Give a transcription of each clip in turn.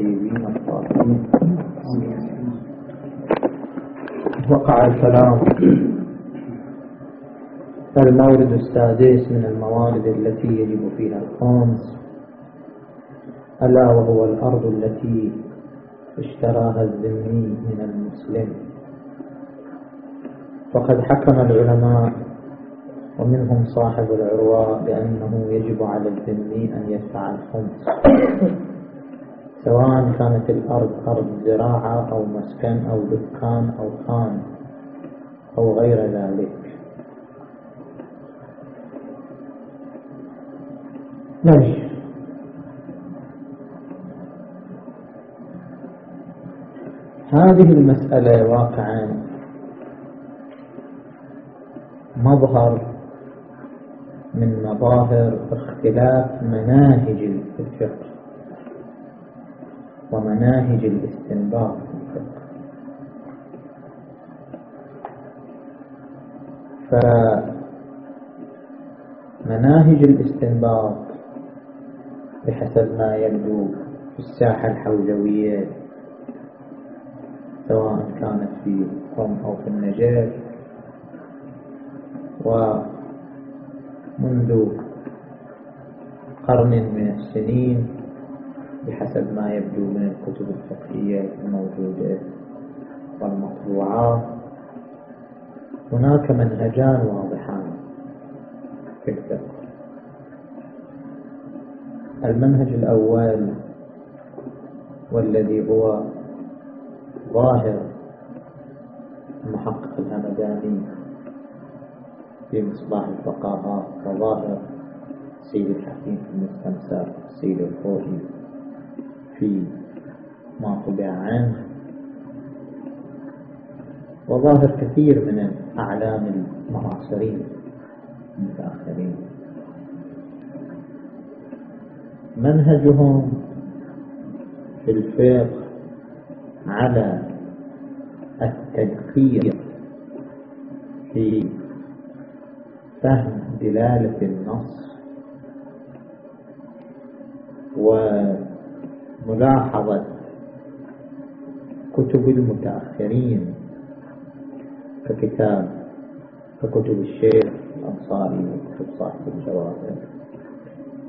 الطيبين الطاهرين وقع الكلام. المورد السادس من الموارد التي يجب فيها الخمس ألا وهو الأرض التي اشتراها الذمي من المسلم. وقد حكم العلماء ومنهم صاحب العرواء بأنه يجب على الذمي أن يدفع الخمس. سواء كانت الأرض أرض زراعة أو مسكن أو دكان أو خان أو غير ذلك. ماشي هذه المسألة واقعا مظهر من مظاهر اختلاف مناهج الفقه. ومناهج الاستنباط في الفقه. فمناهج الاستنباط بحسب ما يبدو في الساحة الحوزوية سواء كانت في قم أو في النجف ومنذ قرن من السنين بحسب ما يبدو من الكتب الفقهية الموجودة والمطبوعات. هناك منهجان واضحان. في الفقه المنهج الأول والذي هو ظاهر المحقق الهمداني في مصباح الفقاهة وظاهر سيد الحكيم في المستمسر سيد الخوئي في طبع عنه. وظاهر كثير من أعلام المعاصرين المتأخرين. منهجهم في الفقه على التدقيق في فهم دلالة النص وملاحظة كتب المتأخرين ككتاب ككتب الشيخ الأنصاري وكتب صاحب الجواهر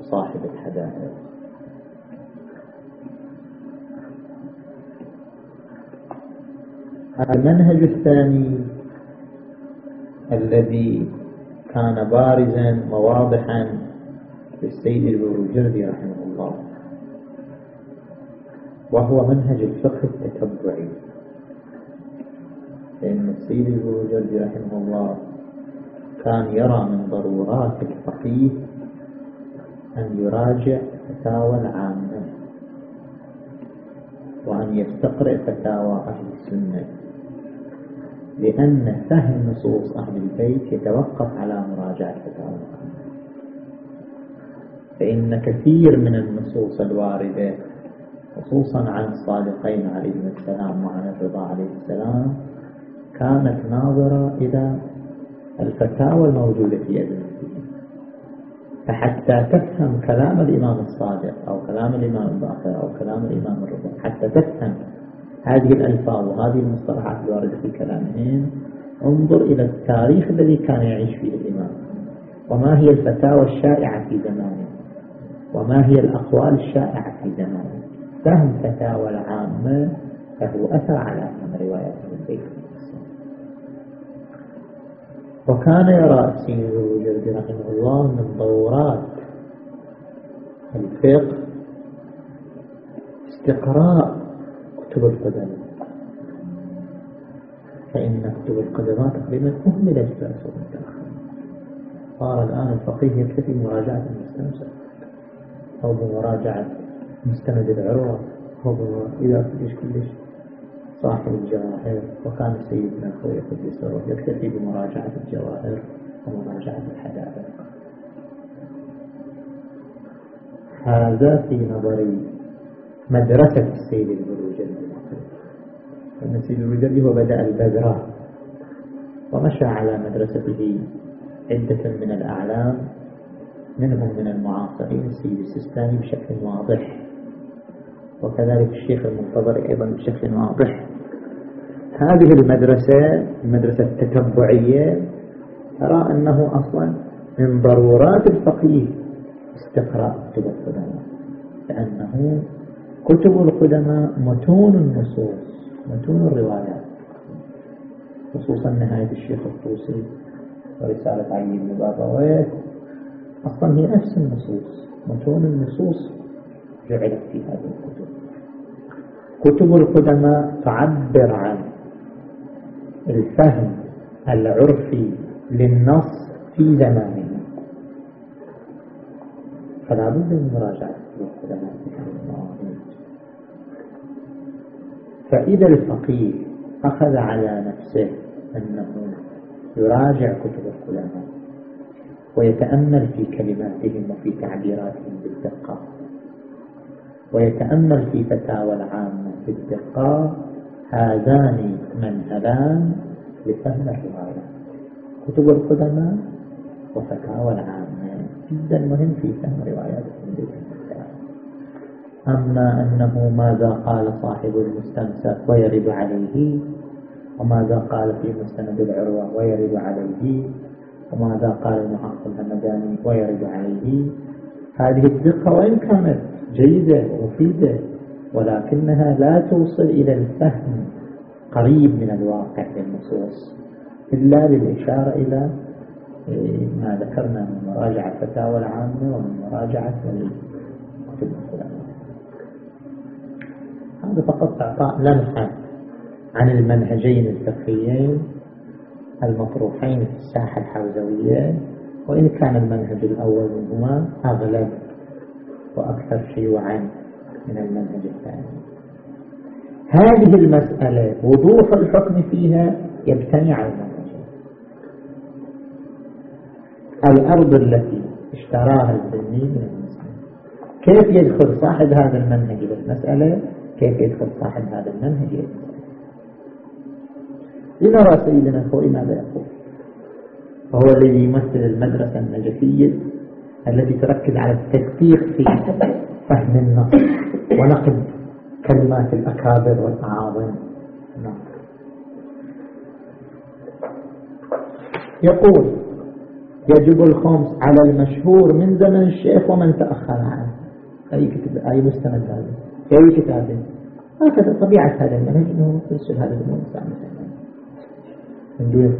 وصاحب الحدائق. المنهج الثاني الذي كان بارزا وواضحا للسيد البروجردي رحمه الله. وهو منهج الفقه التتبعي. لأن السيد البروجردي رحمه الله كان يرى من ضرورات الفقيه أن يراجع فتاوى العامة وأن يستقرئ فتاوى أهل السنة لأن فهم نصوص أهل البيت يتوقف على مراجعة فتاوى فإن كثير من النصوص الواردة خصوصا عن الصادقين عليهم السلام وعن الرضا عليه السلام كانت ناظرة إلى الفتاوى الموجودة في ابن فحتى تفهم كلام الإمام الصادق أو كلام الإمام الباقر أو كلام الإمام الرضا حتى تفهم هذه الألفاظ وهذه المصطلحات الواردة في كلامهم انظر إلى التاريخ الذي كان يعيش فيه الإمام. وما هي الفتاوى الشائعة في زمانه؟ وما هي الأقوال الشائعة في زمانه؟ فهم فتاوى العامة فهو أثر على فهم روايات البيت وكان يرى السيد الوجود رحمه الله من ضرورات الفقه استقراء كتب القدماء فإن كتب القدماء تقريبا أهملت في عصور متأخرة صار الآن الفقيه يكتفي بمراجعة المستمسك أو بمراجعة مستند العروة أو إذا كلش كلش صاحب الجواهر وكان سيدنا أخوي قدس الروح يكتفي بمراجعة الجواهر ومراجعة الحدائق. هذا في نظري مدرسة السيد البروجردي أن السيد البروجردي هو بدأ البذرة ومشى على مدرسته عدة من الأعلام منهم من المعاصرين السيد السيستاني بشكل واضح. وكذلك الشيخ المنتظر أيضا بشكل واضح. هذه المدرسة المدرسة التتبعية ترى أنه أصلا من ضرورات الفقيه استقراء كتب القدماء لأنه كتب القدماء متون النصوص متون الروايات خصوصا نهاية الشيخ الطوسي ورسالة علي بن بابويه أصلا هي نفس النصوص متون النصوص جعلت في هذه الكتب. كتب القدماء تعبر عن الفهم العرفي للنص في زمانه. فلا بد من مراجعة القدماء فإذا الفقيه أخذ على نفسه أنه يراجع كتب القدماء ويتأمل في كلماتهم وفي تعبيراتهم بالدقة. ويتأمل في فتاوى العامة بالدقة هذان منهلان لفهم الرواية. كتب القدماء وفتاوى العامة جدا مهم في فهم روايات أما أنه ماذا قال صاحب المستنسخ ويرد عليه وماذا قال في مستند العروة ويرد عليه وماذا قال المحقق الهمداني ويرد عليه هذه الدقة وإن كانت جيدة ومفيدة ولكنها لا توصل إلى الفهم قريب من الواقع للنصوص إلا للإشارة إلى إيه، ما ذكرنا من مراجعة الفتاوى العامة ومن مراجعة كتب العلماء هذا فقط إعطاء لمحة عن المنهجين الفقهيين المطروحين في الساحة الحوزوية وإن كان المنهج الأول منهما أغلب وأكثر شيوعا من المنهج الثاني. هذه المسألة وضوح الحكم فيها على المنهجين الأرض التي اشتراها الذمي من المسلم كيف يدخل صاحب هذا المنهج بالمسألة كيف يدخل صاحب هذا المنهج بالمسألة لنرى سيدنا الخوئي ماذا يقول. وهو الذي يمثل المدرسة النجفية التي تركز على التدقيق في فهم النص. ونقد كلمات الأكابر والأعاظم نعم. يقول يجب الخمس على المشهور من زمن الشيخ ومن تأخر عنه. أي كتاب أي مستند هذا؟ أي كتاب؟ هكذا طبيعة هذا المنهج أنه يرسل هذا الإنسان من دون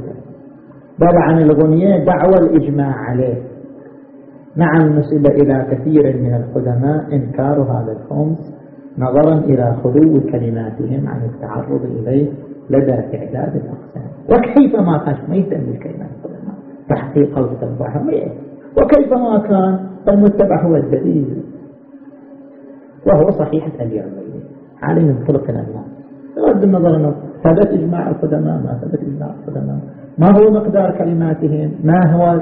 بل عن الغنية دعوى الإجماع عليه. نعم نسب إلى كثير من القدماء إنكار هذا الخمس نظرا إلى خلو كلماتهم عن التعرض إليه لدى إعداد الأقسام. وكيف ما كان ما يهتم بالكلمات القدماء؟ تحقيق وكيف ما كان المتبع هو الدليل؟ وهو صحيحة اليوم عليه من طرق الناس بغض النظر أنه ثبت إجماع القدماء ما ثبت إجماع القدماء. ما هو مقدار كلماتهم؟ ما هو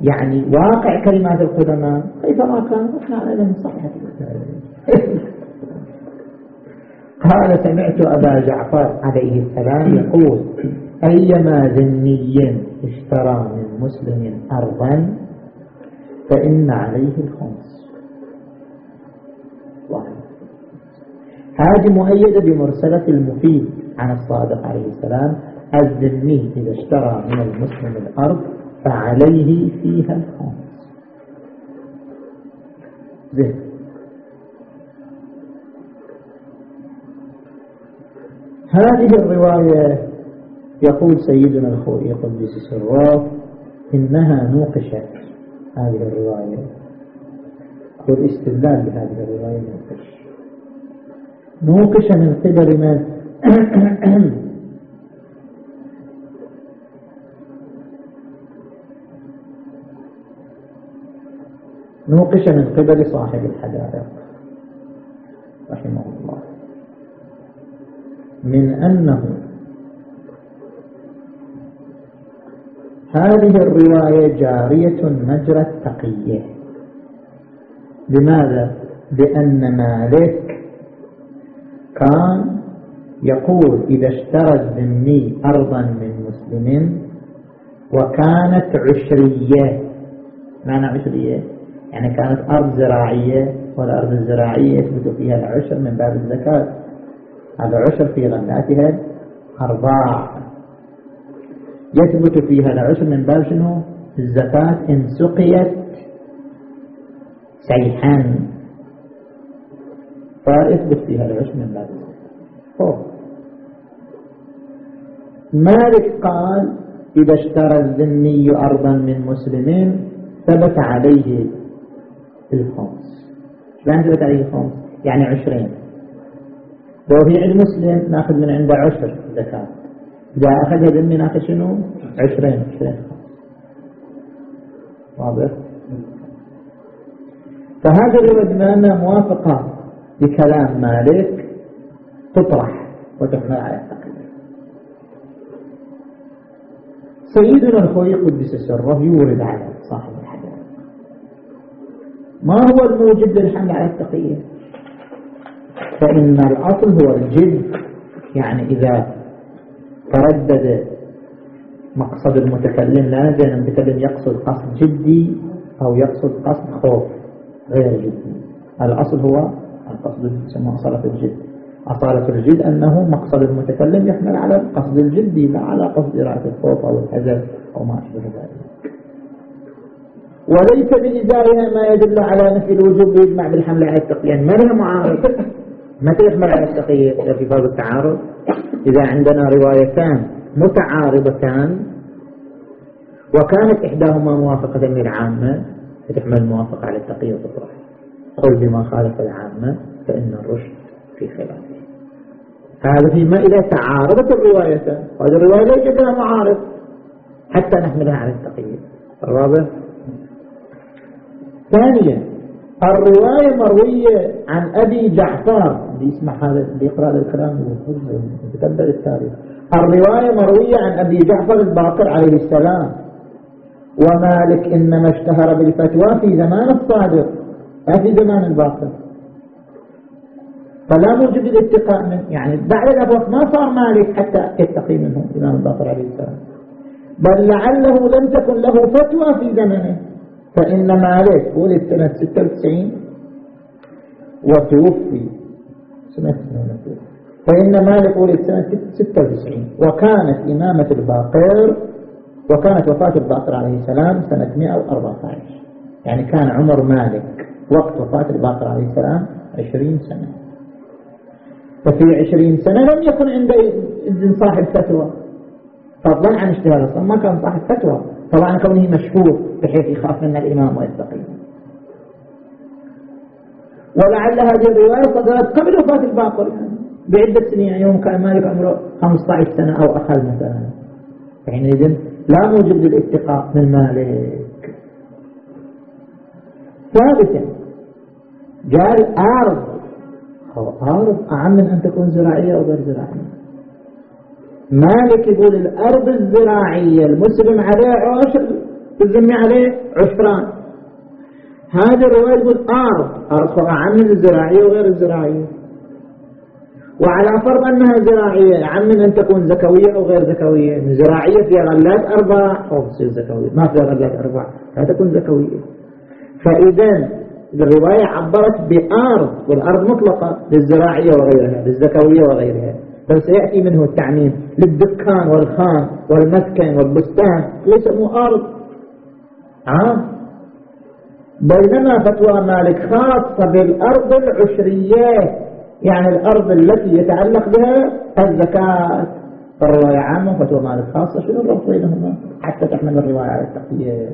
يعني واقع كلمات القدماء كيفما كان على من صحة قال سمعت أبا جعفر عليه السلام يقول أيما ذني اشترى من مسلم أرضا فإن عليه الخمس. هذه مؤيدة بمرسلة المفيد عن الصادق عليه السلام الذمي إذا اشترى من المسلم الأرض فعليه فيها الخمس. زين. هذه الرواية يقول سيدنا الخوئي قدس سراه إنها نوقشت هذه الرواية. والاستدلال بهذه الرواية نوقش. نوقش من قبل من نوقش من قبل صاحب الحدائق. رحمه الله. من أنه هذه الرواية جارية مجرى التقية. لماذا؟ لأن مالك كان يقول إذا اشترى الذمي أرضا من مسلم وكانت عشرية. معنى عشرية؟ يعني كانت أرض زراعية والأرض الزراعية يثبت فيها العشر من باب الزكاة. هذا عشر في غلاتها أرباع. يثبت فيها العشر من باب شنو؟ الزكاة إن سقيت سيحا. فيثبت فيها العشر من باب الزكاة. مالك قال إذا اشترى الذمي أرضا من مسلمين ثبت عليه الخمس. شلون ثبت عليه الخمس؟ يعني عشرين. لو في عند مسلم ناخذ من عنده عشر زكاة. إذا أخذها ذمي ناخذ شنو؟ عشرين عشرين واضح؟ فهذه الرواية بما أنها موافقة بكلام مالك تطرح وتحمل على التقليد سيدنا الخوي قدس سره يورد على صاحب الحجر ما هو الموجب للحمل على التقية فإن الأصل هو الجد. يعني إذا تردد مقصد المتكلم لا ندري المتكلم يقصد قصد جدي أو يقصد قصد خوف غير جدي. الأصل هو القصد يسمى أصالة الجد. أصالة الجد أنه مقصد المتكلم يحمل على القصد الجدي لا على قصد إرادة الخوف أو الحذر أو ما أشبه ذلك. وليس بإزارها ما يدل على نفي الوجوب يجمع بالحمل على التقية ما لها معارض؟ متى يحمل على التقية إذا في باب التعارض. إذا عندنا روايتان متعارضتان. وكانت إحداهما موافقة للعامة فتحمل الموافقة على التقية وتطرح قل بما خالف العامة فإن الرشد في خلافه. هذا فيما إذا تعارضت الروايتان. هذه الرواية ليس لها معارض. حتى نحملها على التقية الواضح ثانيا الرواية مروية عن أبي جعفر بيسمع هذا بيقرأ الكلام يتتبع التاريخ. الرواية مروية عن أبي جعفر الباقر عليه السلام ومالك إنما اشتهر بالفتوى في زمان الصادق. لا في زمان الباقر. فلا موجب الاتقاء منه يعني بعد الأبوات ما صار مالك حتى يتقي منه الإمام الباقر عليه السلام. بل لعله لم تكن له فتوى في زمنه. فإن مالك ولد سنة 96 وتوفي. سنة فإن مالك ولد سنة 96 وكانت إمامة الباقر وكانت وفاة الباقر عليه السلام سنة 114 يعني كان عمر مالك وقت وفاة الباقر عليه السلام 20 سنة. ففي 20 سنة لم يكن عنده صاحب فتوى. فضلا عن اجتهاد ما كان صاحب فتوى. طبعا كونه مشهور بحيث يخاف من الإمام ويتقي. ولعل هذه الرواية صدرت قبل وفاة الباقر يعني بعدة سنين يعني يوم كان مالك عمره 15 سنة أو أقل مثلا. حينئذ لا موجب للاتقاء من مالك. ثالثا قال أرض أو أرض أعم من أن تكون زراعية أو غير زراعية. مالك يقول الأرض الزراعية المسلم عليه عشر تزمي عليه عشران. هذه الرواية يقول أرض أرض من الزراعية وغير الزراعية. وعلى فرض أنها زراعية أعم من أن تكون زكوية أو غير زكوية. زراعية فيها غلات أربع أو تصير زكوية. ما فيها غلات أربع لا تكون زكوية. فإذا الرواية عبرت بأرض والأرض مطلقة للزراعية وغيرها للزكوية وغيرها. بل سيأتي منه التعميم للدكان والخان والمسكن والبستان. ليس مو أرض. عام بينما فتوى مالك خاصة بالأرض العشرية يعني الأرض التي يتعلق بها الزكاة. فالرواية عامة فتوى مالك خاصة شنو الربط بينهما؟ حتى تحمل الرواية على التقييد.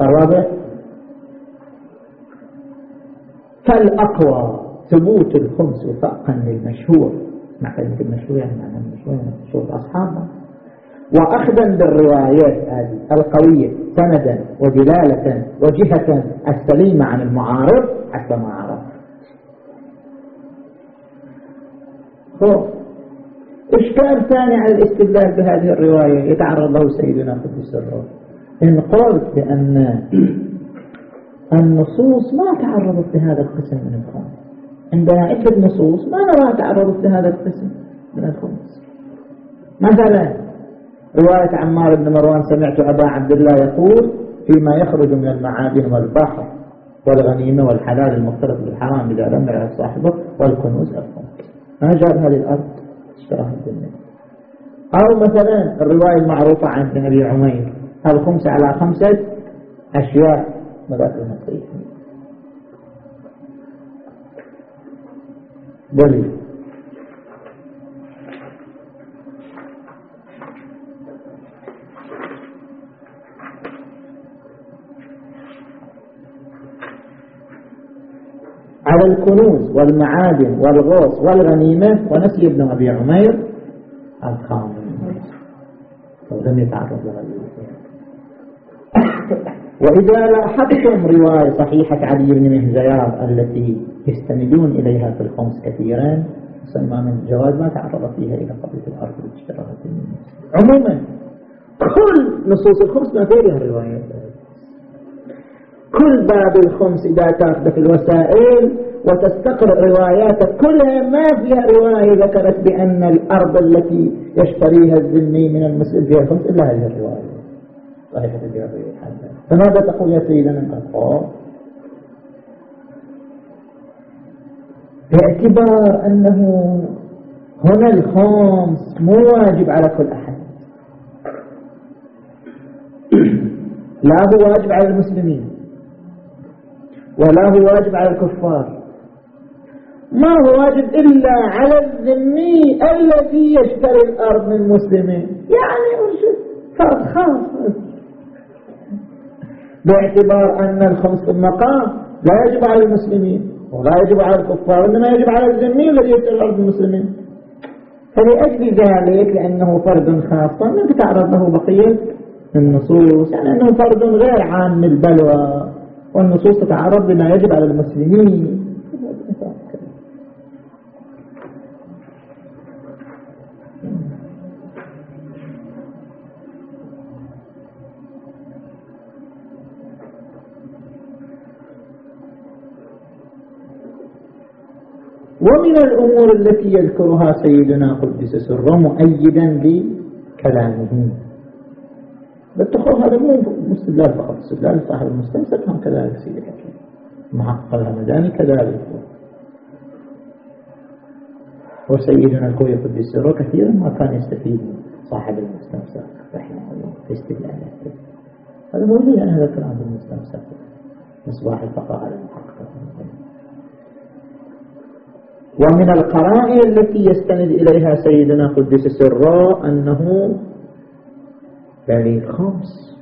الرابع فالأقوى ثبوت الخمس وفاقا للمشهور. مع كلمة المشهور يعني معنى يعني مشهور أصحابها وأخذا بالروايات هذه القوية سندا ودلالة وجهة السليمة عن المعارض حتى ما عرف إشكال ثاني على الاستدلال بهذه الرواية يتعرض له سيدنا قدس الروح. إن قلت بأن النصوص ما تعرضت لهذا القسم من الخمس عندنا عدة نصوص. ما نراها تعرضت لهذا القسم من الخمس. مثلا رواية عمار بن مروان سمعت أبا عبد الله يقول فيما يخرج من المعادن والبحر والغنيمة والحلال المختلط بالحرام إذا لم يعرف صاحبه والكنوز الخمس ما جاب هذه الأرض؟ اشتراها الدنيا. أو مثلا الرواية المعروفة عن أبي عمير الخمس على خمسة أشياء مذاكر المصرية دليل على الكنوز والمعادن والغوص والغنيمة ونسي ابن أبي عمير الخامس. ولم يتعرض لها وإذا لاحظتم رواية صحيحة علي بن مهزيار التي يستندون إليها في الخمس كثيرا سلمان الجواز ما تعرض فيها إلى قضية الأرض الاشتراكات عموما كل نصوص الخمس ما فيها الروايات كل باب الخمس إذا تاخذ في الوسائل وتستقرأ رواياتك كلها ما فيها رواية ذكرت بأن الأرض التي يشتريها الذمي من المسلم فيها الخمس إلا هذه الرواية. صحيحة الجوابية فماذا تقول يا سيدنا الأخوة باعتبار أنه هنا الخمس مو واجب على كل أحد. لا هو واجب على المسلمين ولا هو واجب على الكفار. ما هو واجب إلا على الذمي الذي يشتري الأرض من المسلمين يعني فرض خاص باعتبار أن الخمس المقام لا يجب على المسلمين ولا يجب على الكفار وإنما يجب على الذمي الذي من المسلمين. فلأجل ذلك لأنه فرد خاص ما تتعرض له بقية النصوص يعني أنه فرد غير عام البلوى والنصوص تتعرض بما يجب على المسلمين. ومن الأمور التي يذكرها سيدنا قدس سره مؤيدا لكلامه. بالتخوف هذا مو مستدلال فقط استدلال صاحب المستمسك هم كذلك سيدي الحكيم محقق الهمداني كذلك. وسيدنا الكوي قدس سره كثيرا ما كان يستفيد صاحب المستمسك رحمه الله في استدلالاته هذا موجود هذا الكلام في المستمسك مصباح الفقهاء على المحقق ومن القرائن التي يستند إليها سيدنا قدس سره أنه دليل خمس.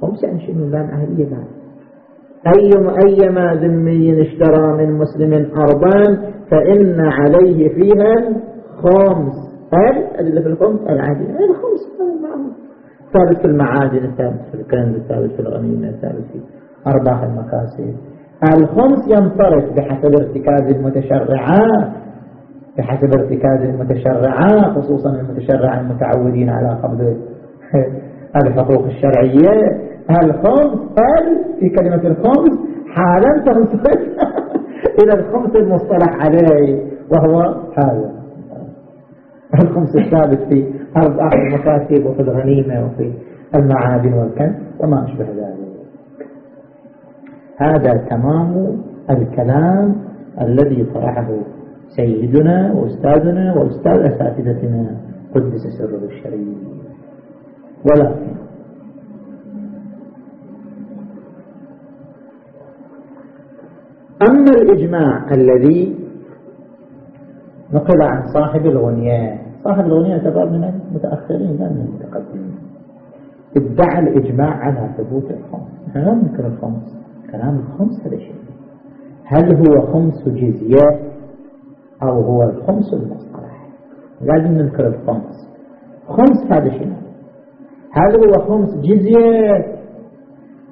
خمس يعني شنو؟ لام أهلية بعد. أي أيما ذمي اشترى من مسلم أرضا فإن عليه فيها خمس الأدلة في الخمس؟ العادية. الخمس ثابت في المعادن الثابت في الكنز الثابت في الغنيمة الثابت في أرباح المكاسب الخمس ينصرف بحسب ارتكاز المتشرعات بحسب ارتكاز المتشرعات خصوصا المتشرع المتعودين على قبض الحقوق الشرعية. الخمس قال في كلمة الخمس حالا تنصرف إلى الخمس المصطلح عليه وهو هذا الخمس الثابت في أربع المكاتب وفي الغنيمة وفي المعادن والكنز وما أشبه ذلك. هذا تمام الكلام الذي طرحه سيدنا وأستاذنا وأستاذ أساتذتنا قدس سره الشريف. ولكن أما الإجماع الذي نقل عن صاحب الغنيان صاحب الغنيان اعتبر من المتأخرين لا من المتقدمين. ادعى الإجماع على ثبوت الخمس. نحن لا ننكر الخمس. كلام الخمس هذا شيء هل هو خمس جزية أو هو الخمس المصطلح؟ لازم نذكر الخمس. خمس هذا شيء هل هو خمس جزية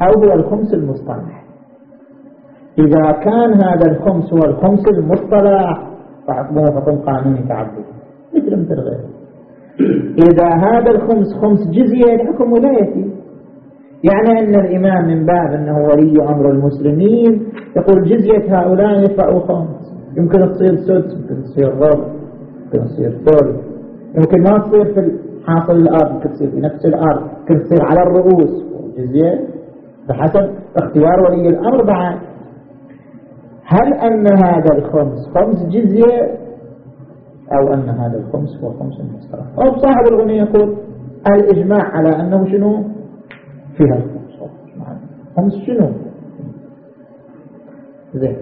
أو هو الخمس المصطلح؟ إذا كان هذا الخمس هو الخمس المصطلح فحكمه حكم قانوني تعبد مثل مثل غيره. إذا هذا الخمس خمس جزية الحكم ولايتي. يعني أن الإمام من باب أنه ولي أمر المسلمين يقول جزية هؤلاء يدفعوا خمس. يمكن تصير سدس يمكن تصير ربع يمكن تصير ثلث. يمكن ما تصير في حاصل الأرض يمكن تصير في نفس الأرض يمكن تصير على الرؤوس. جزية بحسب اختيار ولي الأمر بعد. هل أن هذا الخمس خمس جزية أو أن هذا الخمس هو خمس مصطلح أو صاحب الغنية يقول الإجماع على أنه شنو؟ فيها. خمس شنو؟ زين.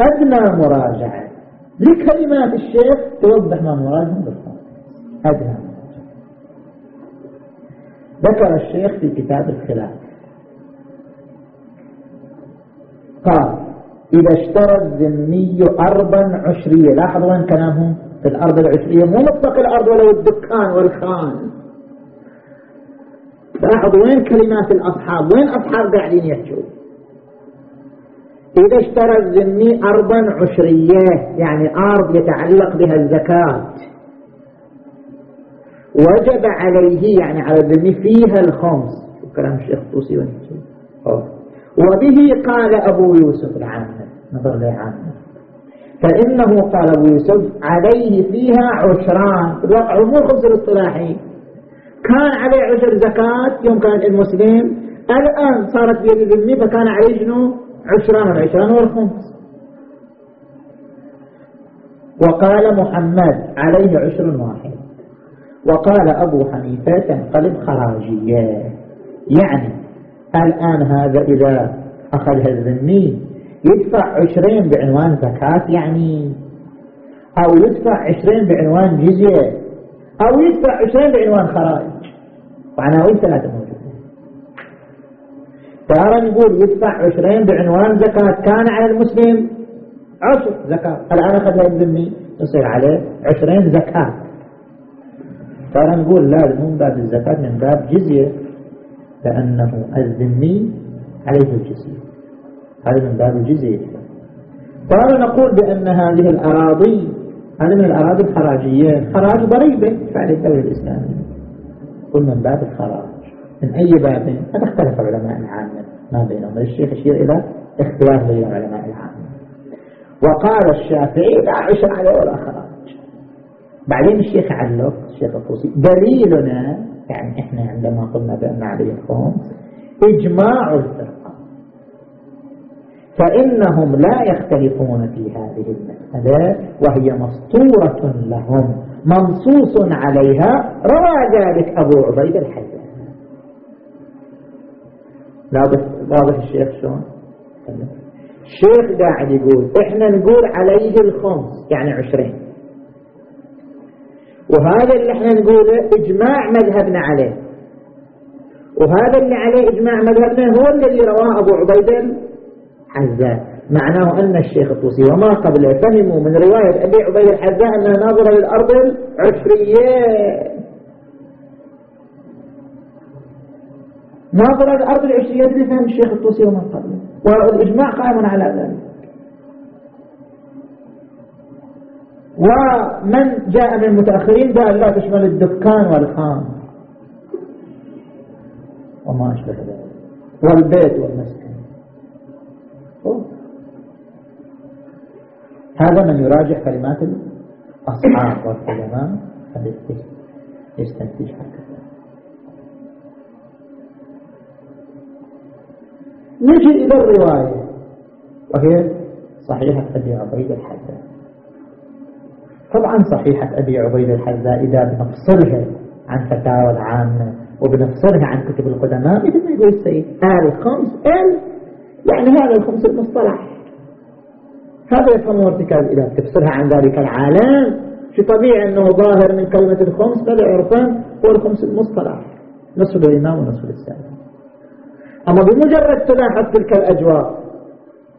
أدنى مراجعة. لكلمات الشيخ توضح ما مراجعة بالخمس أدنى مراجعة. ذكر الشيخ في كتاب الخلاف. قال إذا اشترى الذمي أرضا عشرية لاحظوا وين كلامهم؟ الأرض العشرية مو مطلق الأرض ولو الدكان والخان. لاحظوا وين كلمات الأصحاب؟ وين أصحاب قاعدين يحجوا؟ إذا اشترى الذمي أرضا عشرية يعني أرض يتعلق بها الزكاة. وجب عليه يعني على الذمي فيها الخمس. كلام الشيخ طوسي وبه قال أبو يوسف العامة نظر لعامة فإنه قال أبو يوسف عليه فيها عشران. الواقع مو خمس الاصطلاحي كان عليه عشر زكاة يوم كان المسلم الآن صارت بيد الذمي فكان عليه شنو؟ عشران. والعشران والخمس وقال محمد عليه عشر واحد. وقال أبو حنيفة تنقلب خراجية. يعني الآن هذا إذا أخذها الذمي يدفع عشرين بعنوان زكاة يعني أو يدفع عشرين بعنوان جزية أو يدفع عشرين بعنوان خرائج وعناوين ثلاثة موجودة ترى نقول يدفع عشرين بعنوان زكاة كان على المسلم عشر زكاة. الآن أخذها الذمي يصير عليه عشرين زكاة؟ ترى نقول لا من باب الزكاة من باب جزية لأنه الذمي عليه الجزية. هذا من باب الجزية قال نقول بأن هذه الأراضي هذه من الأراضي الخراجية خراج ضريبة فعل الدولة الإسلامية. قل من باب الخراج من أي باب؟ هذا اختلف علماء العامة. ما بينهم؟ الشيخ يشير إلى اختلاف بين علماء العامة. وقال الشافعي لا عشر عليه ولا خراج بعدين الشيخ علق الشيخ الطوسي دليلنا يعني إحنا عندما قلنا بأن عليه الخمس إجماع الفرقة فإنهم لا يختلفون في هذه المسألة وهي مسطورة لهم منصوص عليها. روى ذلك أبو عبيد الحجاج واضح الشيخ شلون؟ الشيخ قاعد يقول إحنا نقول عليه الخمس يعني عشرين. وهذا اللي إحنا نقوله إجماع مذهبنا عليه. وهذا اللي عليه إجماع مذهبنا هو الذي رواه أبو عبيد الحزاء معناه أن الشيخ الطوسي وما قبله فهموا من رواية أبي عبيد الحزاء انها ناظرة للارض العشرية ناظرة للارض العشرية اللي فهم الشيخ الطوسي وما قبله. والإجماع قائم على ذلك. ومن جاء من المتأخرين قال لا تشمل الدكان والخام. وما أشبه ذلك. والبيت والمسكن هذا من يراجع كلمات الأصحاب والعلماء يستنتج هكذا نجي إلى الرواية. وهي صحيحة أبي عبيد الحدث طبعا صحيحة أبي عبيد الحذاء إذا بنفصلها عن فتاوى العامة وبنفصلها عن كتب القدماء مثل ما يقول السيد آل خمس آل يعني هذا الخمس المصطلح. هذا يفهم ارتكاب الإله تفصلها عن ذلك العالم. في طبيعي أنه ظاهر من كلمة الخمس بدا عرفان هو الخمس المصطلح. نصف الإمام ونصف السائل أما بمجرد تلاحظ تلك الأجواء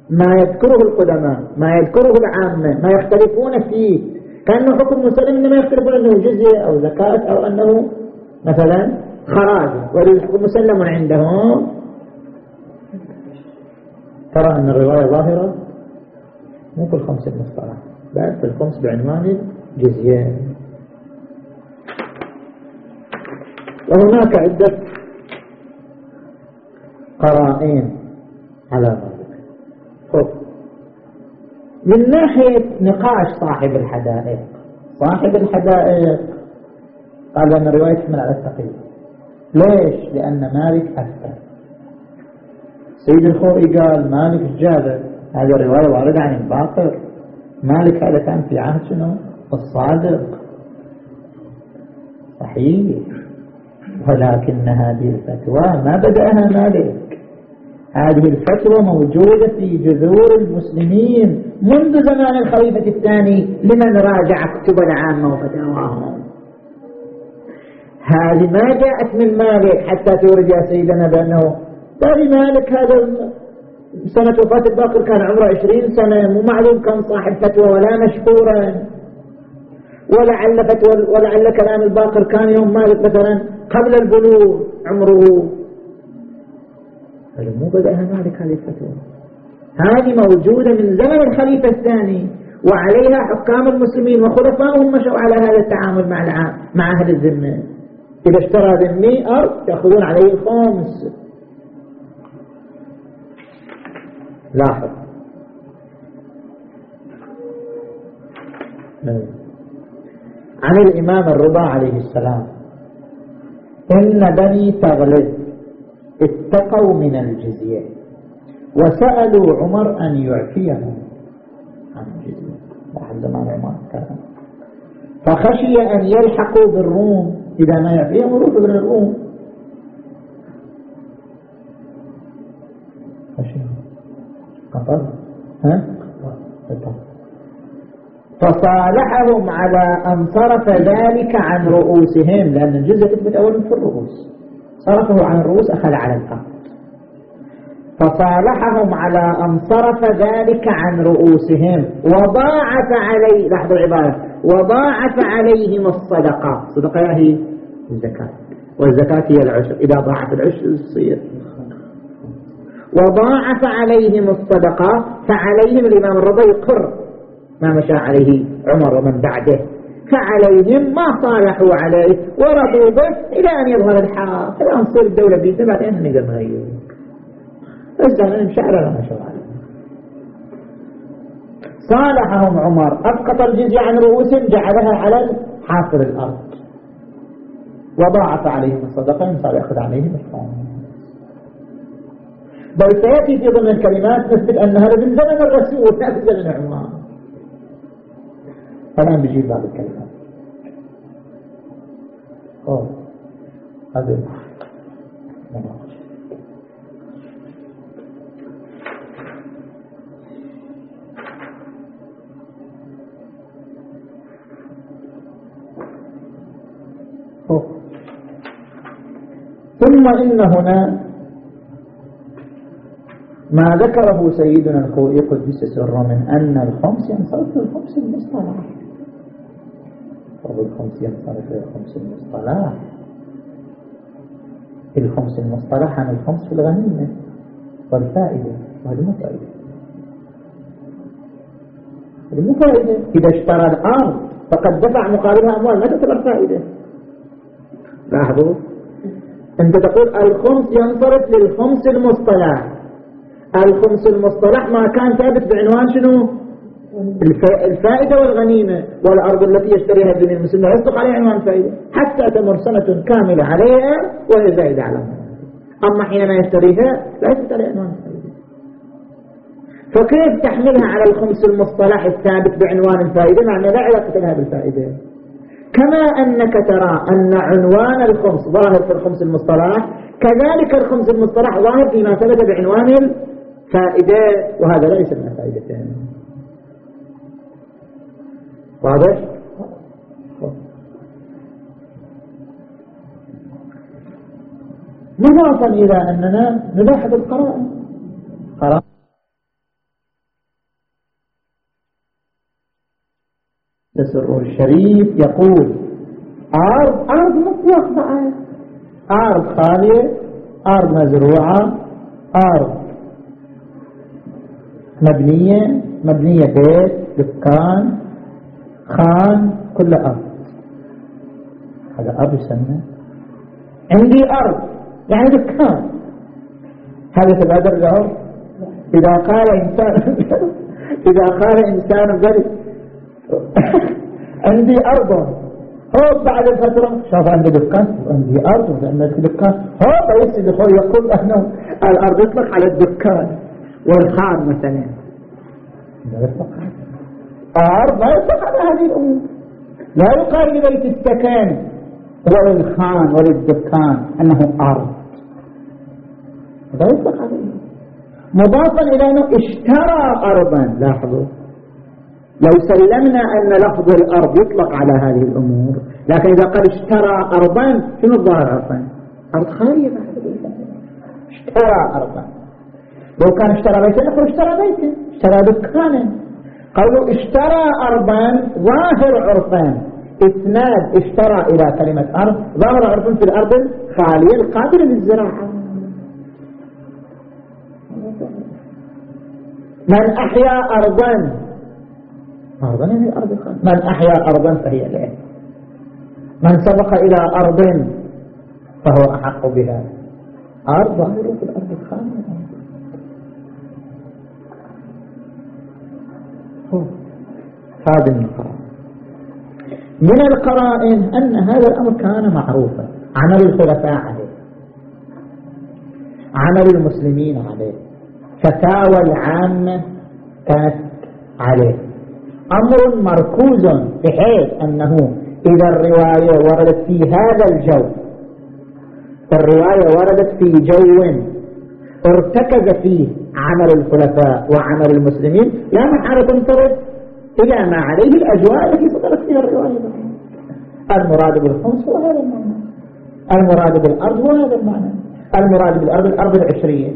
ما يذكره القدماء ما يذكره العامة ما يختلفون فيه كأنه حكم مسلم إنما يختلفون أنه جزية أو زكاة أو أنه مثلا خراج. والحكم مسلم عندهم. ترى أن الرواية ظاهرة؟ مو الخمس المصطلح بل في الخمس بعنوان جزية وهناك عدة قرائن على ذلك. خذ من ناحية نقاش صاحب الحدائق. صاحب الحدائق. قال أن الرواية تحمل على التقييد ليش؟ لأن مالك أكثر. سيد الخوئي قال مالك جابر. هذه الرواية واردة عن الباقر مالك هذا كان في عهد شنو الصادق صحيح ولكن هذه الفتوى ما بدأها مالك هذه الفتوى موجودة في جذور المسلمين منذ زمان الخليفة الثاني لمن راجع كتب العامة وفتاواهم. هذه ما جاءت من مالك حتى يا سيدنا بأنه هذه مالك هذا سنة وفاة الباقر كان عمره عشرين سنة مو معلوم كان صاحب فتوى ولا مشهورا. ولعل فتوى ولعل كلام الباقر كان يوم مالك مثلا قبل البلوغ عمره. مو بدأها مالك هذه الفتوى. هذه موجودة من زمن الخليفة الثاني وعليها حكام المسلمين وخلفائهم مشوا على هذا التعامل مع مع أهل الذمة. إذا اشترى ذمي أرض يأخذون عليه الخمس لاحظ. عن الإمام الرضا عليه السلام. إن بني تغلب اتقوا من الجزية وسألوا عمر أن يعفيهم. عن الجزية. لحد زمان عمر كلام فخشي أن يلحقوا بالروم. إذا ما يعفيهم يروحوا من فصالحهم على أن صرف ذلك عن رؤوسهم لأن الجزء تثبت أولا في الرؤوس. صرفه عن الرؤوس أخذ على الأرض. فصالحهم على أن صرف ذلك عن رؤوسهم. وضاعف عليه لاحظوا العبارة. وضاعف عليهم الصدقة الصدقة هي الزكاة. والزكاة هي العشر. إذا ضاعف العشر تصير وضاعف عليهم الصدقة فعليهم الإمام الرضا يقر ما مشى عليه عمر ومن بعده. فعليهم ما صالحوا عليه ورضوا به إلى أن يظهر الحال إلى أن تصير الدولة بيدنا بعدين نقدر نغير الزمن على ما شاء صالحهم عمر. أسقط الجزية عن رؤوسهم جعلها على حاصر الأرض. وضاعف عليهم الصدقة صار يأخذ عليهم الصوم بل سيأتي في ضمن الكلمات نثبت أن هذا من زمن الرسول لا من زمن عمر. الآن بيجيب بعض الكلمات. أوه. هذا. ثم إن هنا ما ذكره سيدنا الخوئي قدس سره من أن الخمس ينصرف للخمس المصطلح. وهو الخمس ينصرف للخمس المصطلح الخمس المصطلح عن الخمس في الغنيمة والفائدة وهذه مو فائدة هذه مو فائدة إذا اشترى الأرض فقد دفع مقابلها أموال ما تعتبر فائدة لاحظوا أنت تقول الخمس ينصرف للخمس المصطلح الخمس المصطلح. ما كان ثابت بعنوان شنو؟ الفائدة والغنيمة والأرض التي يشتريها الدنيا المسلمة. يصدق عليها عنوان الفائدة حتى تمر سنة كاملة عليها وهي زائدة على أما حينما يشتريها لا يثبت عليها عنوان الفائدة فكيف تحملها على الخمس المصطلح الثابت بعنوان الفائدة معنى لا علاقة لها بالفائدة. كما أنك ترى أن عنوان الخمس ظاهر في الخمس المصطلح كذلك الخمس المصطلح ظاهر فيما ثبت بعنوان الفائدة وهذا لا يسمى فائدة واضح؟ نظافا إلى أننا نلاحظ القرائن. قرائن. تسر الشريف يقول أرض أرض مطلق بقى. أرض خالية أرض مزروعة أرض مبنية مبنية بيت دكان. خان كل أرض هذا أرض يسمى عندي أرض. يعني دكان هذا تبادر له. إذا قال إنسان إذا قال إنسان ذلك عندي أرض. هو بعد الفترة شاف عنده دكان. عندي أرض. وعندك دكان. هو بس يدخل يقول أنه الأرض يطلق على الدكان والخان مثلا. أرض لا يطلق على هذه الأمور. لا يقال لبيت السكن وللخان وللدكان أنه أرض. لا يطلق عليه. مضافا إلى أنه اشترى أرضا. لاحظوا. لو سلمنا أن لفظ الأرض يطلق على هذه الأمور لكن إذا قال اشترى أرضا شنو الظاهر أرضا أرض خالية اشترى أرضا. لو كان اشترى بيتا نقول اشترى بيتا اشترى دكانا. قالوا اشترى أرضا ظاهر عرفان. اسناد اشترى إلى كلمة أرض ظاهر عرفان في الأرض الخالية القابلة للزراعة. من أحيا أرضا أرضا يعني أرض من أحيا أرضا فهي له من سبق إلى أرض فهو أحق بها. أرض ظاهرة في الأرض الخامنة هذا من القرائن. من القرائن أن هذا الأمر كان معروفا. عمل الخلفاء عليه. عمل المسلمين عليه. فتاوى العامة كانت عليه. أمر مركوز بحيث أنه إذا الرواية وردت في هذا الجو الرواية وردت في جو ارتكز فيه عمل الخلفاء وعمل المسلمين لا محالة تنطرد إلى ما عليه الأجواء التي صدرت فيها الرواية. المراد بالخمس هو هذا المعنى. المراد بالأرض هو هذا المعنى. المراد بالأرض الأرض العشرية.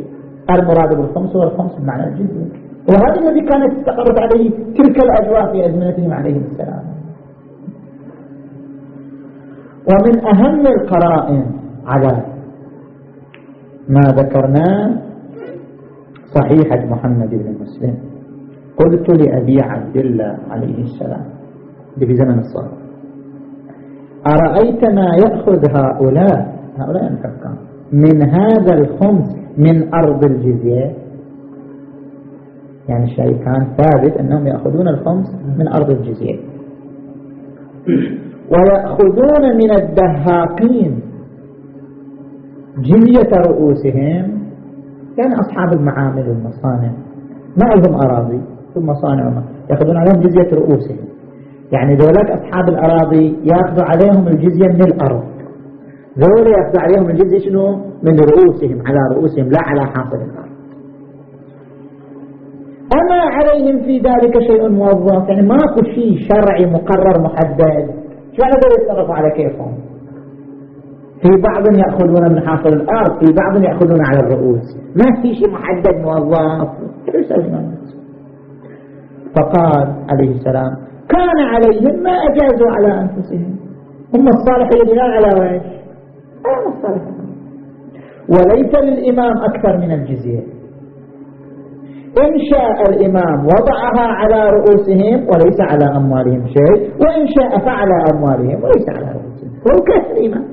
المراد بالخمس هو الخمس بمعنى الجزء. وهذا الذي كانت استقرت عليه تلك الأجواء في أزمنتهم عليهم السلام. ومن أهم القرائن على ما ذكرناه صحيحة محمد بن مسلم. قلت لأبي عبد الله عليه السلام في زمن الصلاة أرأيت ما يأخذ هؤلاء؟ هؤلاء الحكام من هذا الخمس من أرض الجزية. يعني الشريكان ثابت أنهم يأخذون الخمس من أرض الجزية. ويأخذون من الدهاقين. جزية رؤوسهم يعني أصحاب المعامل والمصانع. ما لهم أراضي ثم مصانع يأخذون عليهم جزية رؤوسهم. يعني ذولاك أصحاب الأراضي يأخذوا عليهم الجزية من الأرض. ذولا يأخذوا عليهم الجزية شنو؟ من رؤوسهم على رؤوسهم لا على حاصل الأرض. أما عليهم في ذلك شيء موظف يعني ماكو شيء شرعي مقرر محدد. شو ذلك؟ يتصرفوا على كيفهم. في بعض يأخذون من حاصل الأرض في بعض يأخذون على الرؤوس. ما في شيء محدد موظف فقال عليه السلام كان عليهم ما أجازوا على أنفسهم. هم الصالحين لا على وجه هم الصالحين وليس للإمام أكثر من الجزية. إن شاء الإمام وضعها على رؤوسهم وليس على أموالهم شيء وإن شاء فعلى أموالهم وليس على رؤوسهم. هو كيف الإمام.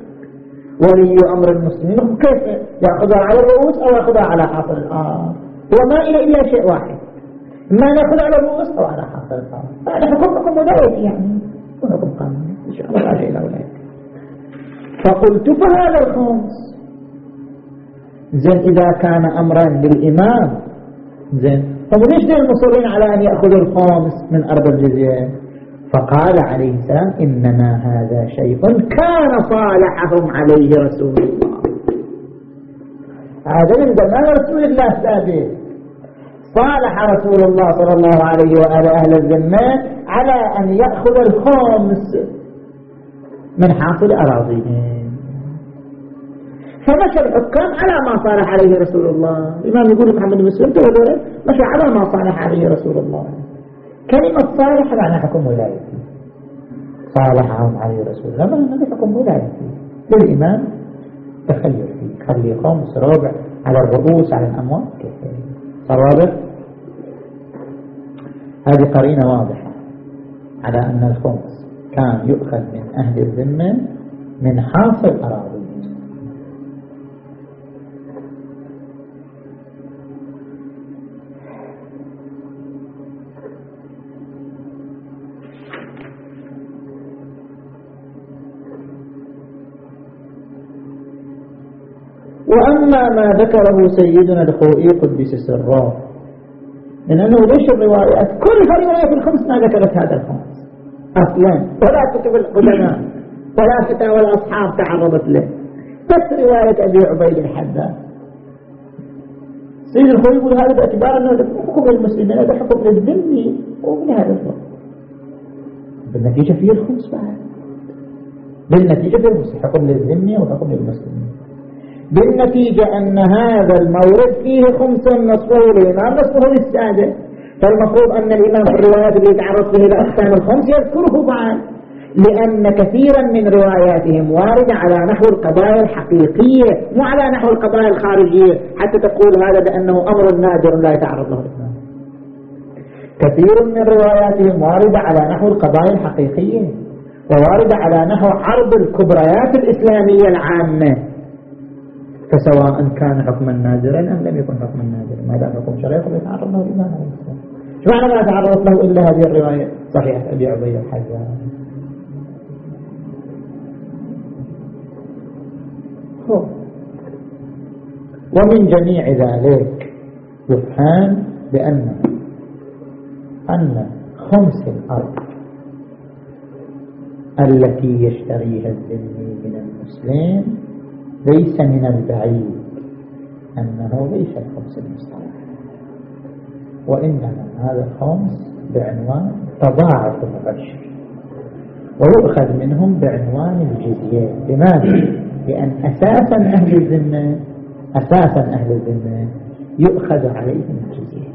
ولي أمر المسلمين. كيف يأخذها على الرؤوس أو يأخذها على حاصل الآن وما إلى إلا شيء واحد. ما نأخذ على الرؤوس أو على حاصل الآن هذا حكمكم ولاية يعني. حكم قانون. إن شاء الله راجع إلى فقلت فهذا الخمس. زين إذا كان أمرا للإمام زين. طب ليش دين المصرين على أن يأخذوا الخامس من أرض الجزية فقال عليه السلام إنما هذا شيء كان صالحهم عليه رسول الله. هذا من زمان رسول الله ثابت صالح رسول الله صلى الله عليه وآله أهل الذمة على أن يأخذ الخامس من حاصل أراضيهم. فمشى الحكام على ما صالح عليه رسول الله. الإمام يقول محمد بن مسلم مشى على ما صالح عليه رسول الله. كلمة صالح معنى حكم ولايتي صالحهم عليه رسول الله. ما حكم ولايتي للإمام تخير فيه. خلي خمس ربع على الرؤوس على الأموال صار هذه قرينة واضحة على أن الخمس كان يؤخذ من أهل الذمة من حاصل أراضي. وأما ما ذكره سيدنا الخوئي قدس سره لأنه ليش الروايات كلها رواية الخمس ما ذكرت هذا الخمس. أصلا. ولا كتب القدماء ولا فتاوى الأصحاب تعرضت له. بس رواية أبي عبيد الحداد. سيد الخوي يقول هذا باعتبار أنه حكم المسلمين هذا حكم للذمي وبهذا الضبط بالنتيجة فيه الخمس بعد. بالنتيجة فيه الخمس. حكم للذمي وحكم للمسلمين. بالنتيجة أن هذا المورد فيه خمس نصفه الإمام نصفه للسادة فالمفروض أن الإمام في الروايات اللي يتعرض به الأحكام الخمس يذكره بعد لأن كثيرا من رواياتهم واردة على نحو القضايا الحقيقية مو على نحو القضايا الخارجية حتى تقول هذا بأنه أمر نادر لا يتعرض له الإمام. كثير من رواياتهم واردة على نحو القضايا الحقيقية وواردة على نحو عرض الكبريات الإسلامية العامة. فسواء كان حكما نادرا أم لم يكن حكما نادرا. ما دام حكم شرعي فليتعرض له الإمام عليه السلام شو معنى ما تعرضت له إلا هذه الرواية؟ صحيحة أبي عبيد الحجاج. ومن جميع ذلك يفهم بأن أن خمس الأرض التي يشتريها الذمي من المسلم ليس من البعيد أنه ليس الخمس المصطلح وإنما هذا الخمس بعنوان تضاعف العشر ويؤخذ منهم بعنوان الجزية. لماذا؟ لأن أساسا أهل الذمة أساسا أهل الذمة يؤخذ عليهم الجزية.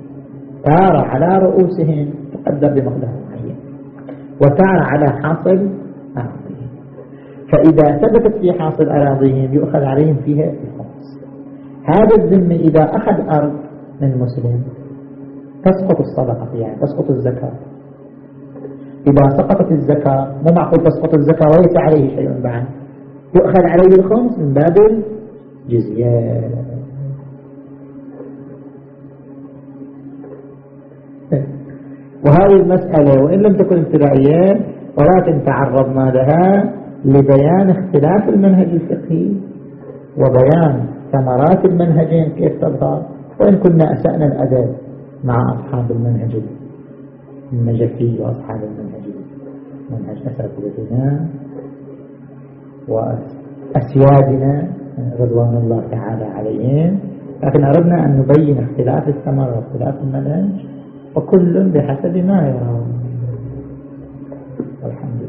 تارة على رؤوسهم تقدر بمقدار معين وتارة على حاصل أراضيهم فإذا ثبتت في حاصل أراضيهم يؤخذ عليهم فيها الخمس. هذا الذمة إذا أخذ أرض من مسلم تسقط الصدقة يعني تسقط الزكاة. إذا سقطت الزكاة مو معقول تسقط الزكاة وليس عليه شيء بعد. يؤخذ عليه الخمس من باب الجزية. وهذه المسألة وإن لم تكن ابتدائية ولكن تعرضنا لها لبيان اختلاف المنهج الفقهي وبيان ثمرات المنهجين كيف تظهر وإن كنا أسأنا الأدب مع أصحاب المنهج النجفي وأصحاب المنهج منهج أساتذتنا وأسيادنا رضوان الله تعالى عليهم. لكن أردنا أن نبين اختلاف الثمر واختلاف المنهج وكل بحسب ما يرى الحمد